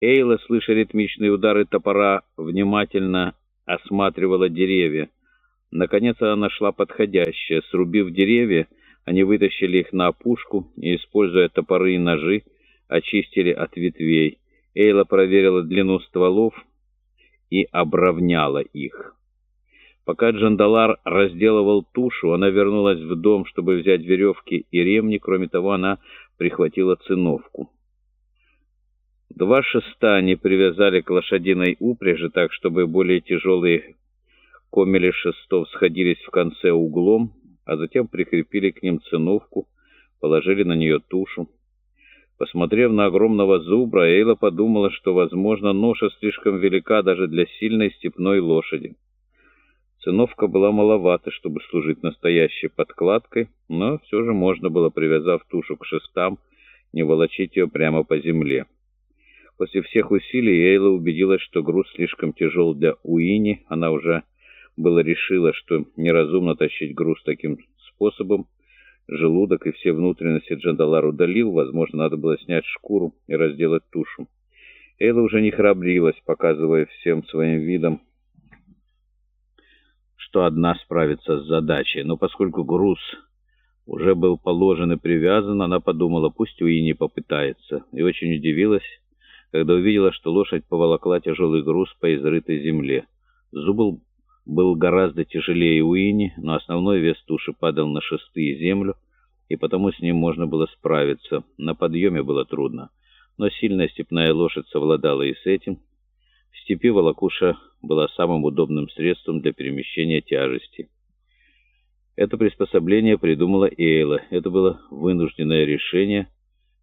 Эйла, слыша ритмичные удары топора, внимательно осматривала деревья. Наконец она нашла подходящее. Срубив деревья, они вытащили их на опушку и, используя топоры и ножи, очистили от ветвей. Эйла проверила длину стволов и обровняла их. Пока Джандалар разделывал тушу, она вернулась в дом, чтобы взять веревки и ремни. Кроме того, она прихватила циновку. Два шеста они привязали к лошадиной упряжи так, чтобы более тяжелые комели шестов сходились в конце углом, а затем прикрепили к ним циновку, положили на нее тушу. Посмотрев на огромного зубра, Эйла подумала, что, возможно, ноша слишком велика даже для сильной степной лошади. Циновка была маловата, чтобы служить настоящей подкладкой, но все же можно было, привязав тушу к шестам, не волочить ее прямо по земле. После всех усилий Эйла убедилась, что груз слишком тяжел для Уини. Она уже было решила, что неразумно тащить груз таким способом. Желудок и все внутренности Джандалар удалил. Возможно, надо было снять шкуру и разделать тушу. Эйла уже не храбрилась, показывая всем своим видом, что одна справится с задачей. Но поскольку груз уже был положен и привязан, она подумала, пусть Уини попытается. И очень удивилась, когда увидела, что лошадь поволокла тяжелый груз по изрытой земле. Зубл был гораздо тяжелее Уини, но основной вес туши падал на шесты и землю, и потому с ним можно было справиться. На подъеме было трудно, но сильная степная лошадь совладала и с этим. В степи волокуша была самым удобным средством для перемещения тяжести. Это приспособление придумала Эйла. Это было вынужденное решение,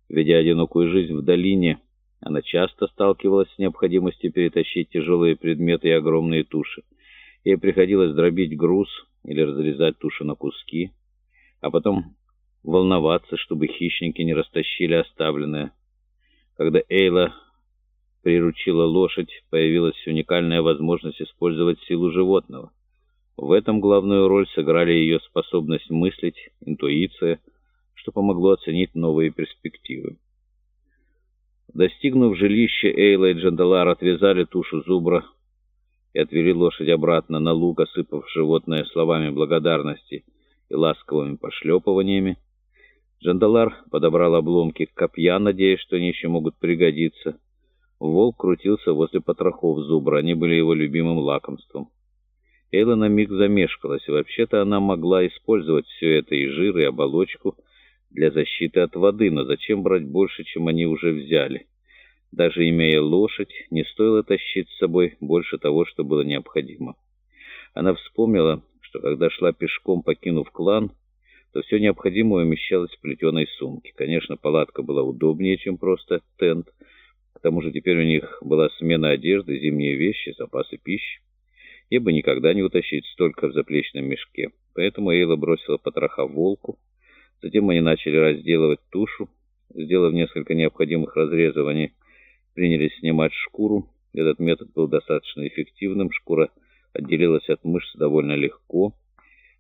ведя одинокую жизнь в долине – она часто сталкивалась с необходимостью перетащить тяжелые предметы и огромные туши. Ей приходилось дробить груз или разрезать тушу на куски, а потом волноваться, чтобы хищники не растащили оставленное. Когда Эйла приручила лошадь, появилась уникальная возможность использовать силу животного. В этом главную роль сыграли ее способность мыслить, интуиция, что помогло оценить новые перспективы. Достигнув жилища, Эйла и Джандалар отвязали тушу зубра и отвели лошадь обратно на луг, осыпав животное словами благодарности и ласковыми пошлепываниями. Джандалар подобрал обломки копья, надеясь, что они еще могут пригодиться. Волк крутился возле потрохов зубра, они были его любимым лакомством. Эйла на миг замешкалась, вообще-то она могла использовать все это, и жир, и оболочку, для защиты от воды, но зачем брать больше, чем они уже взяли? Даже имея лошадь, не стоило тащить с собой больше того, что было необходимо. Она вспомнила, что когда шла пешком, покинув клан, то все необходимое умещалось в плетеной сумке. Конечно, палатка была удобнее, чем просто тент. К тому же теперь у них была смена одежды, зимние вещи, запасы пищи. Ей бы никогда не утащить столько в заплечном мешке. Поэтому Эйла бросила потроха волку, Затем они начали разделывать тушу. Сделав несколько необходимых разрезов, они принялись снимать шкуру. Этот метод был достаточно эффективным. Шкура отделилась от мышц довольно легко.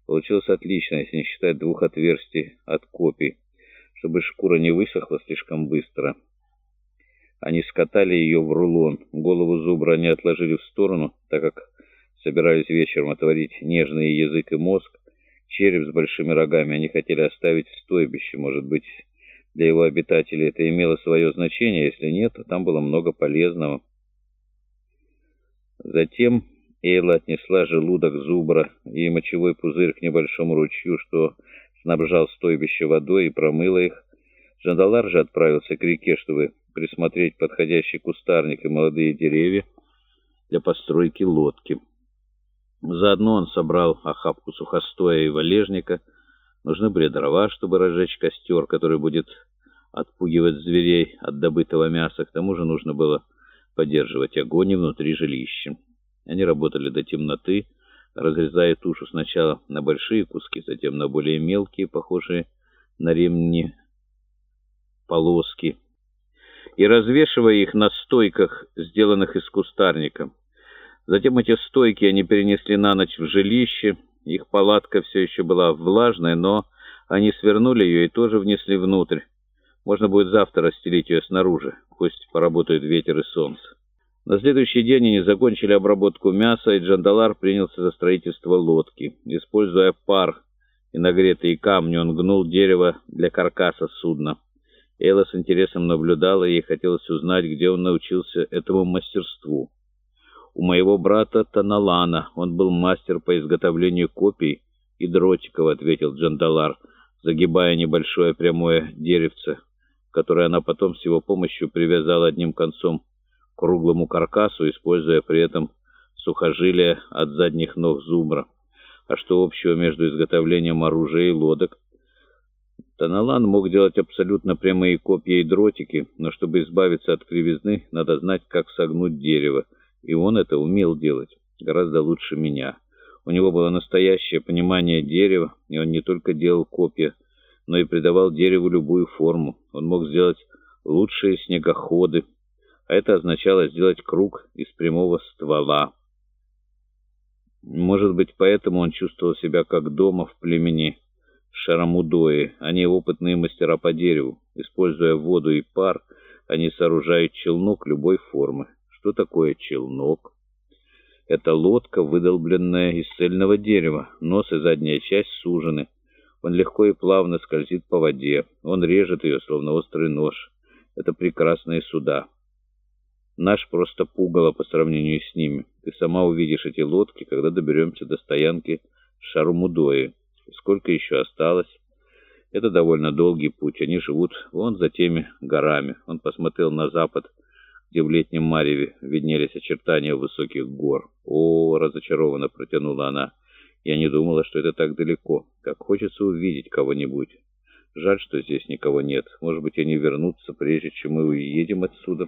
Получилось отлично, если не считать двух отверстий от копий, чтобы шкура не высохла слишком быстро. Они скатали ее в рулон. Голову зубра они отложили в сторону, так как собирались вечером отварить нежный язык и мозг череп с большими рогами они хотели оставить в стойбище. Может быть, для его обитателей это имело свое значение, если нет, то там было много полезного. Затем Эйла отнесла желудок зубра и мочевой пузырь к небольшому ручью, что снабжал стойбище водой и промыла их. Жандалар же отправился к реке, чтобы присмотреть подходящий кустарник и молодые деревья для постройки лодки. Заодно он собрал охапку сухостоя и валежника. Нужны были дрова, чтобы разжечь костер, который будет отпугивать зверей от добытого мяса. К тому же нужно было поддерживать огонь внутри жилища. Они работали до темноты, разрезая тушу сначала на большие куски, затем на более мелкие, похожие на ремни полоски, и развешивая их на стойках, сделанных из кустарника. Затем эти стойки они перенесли на ночь в жилище. Их палатка все еще была влажной, но они свернули ее и тоже внесли внутрь. Можно будет завтра расстелить ее снаружи. Пусть поработают ветер и солнце. На следующий день они закончили обработку мяса, и Джандалар принялся за строительство лодки. Используя пар и нагретые камни, он гнул дерево для каркаса судна. Элла с интересом наблюдала, и ей хотелось узнать, где он научился этому мастерству. «У моего брата Таналана. Он был мастер по изготовлению копий и дротиков», — ответил Джандалар, загибая небольшое прямое деревце, которое она потом с его помощью привязала одним концом к круглому каркасу, используя при этом сухожилия от задних ног зубра. А что общего между изготовлением оружия и лодок? Таналан мог делать абсолютно прямые копья и дротики, но чтобы избавиться от кривизны, надо знать, как согнуть дерево, и он это умел делать гораздо лучше меня. У него было настоящее понимание дерева, и он не только делал копья, но и придавал дереву любую форму. Он мог сделать лучшие снегоходы, а это означало сделать круг из прямого ствола. Может быть, поэтому он чувствовал себя как дома в племени Шарамудои. Они опытные мастера по дереву. Используя воду и пар, они сооружают челнок любой формы. Что такое челнок? Это лодка, выдолбленная из цельного дерева. Нос и задняя часть сужены. Он легко и плавно скользит по воде. Он режет ее, словно острый нож. Это прекрасные суда. Наш просто пугало по сравнению с ними. Ты сама увидишь эти лодки, когда доберемся до стоянки Шарумудои. Сколько еще осталось? Это довольно долгий путь. Они живут вон за теми горами. Он посмотрел на запад, где в летнем мареве виднелись очертания высоких гор. «О!» — разочарованно протянула она. «Я не думала, что это так далеко. Как хочется увидеть кого-нибудь. Жаль, что здесь никого нет. Может быть, они вернутся, прежде чем мы уедем отсюда».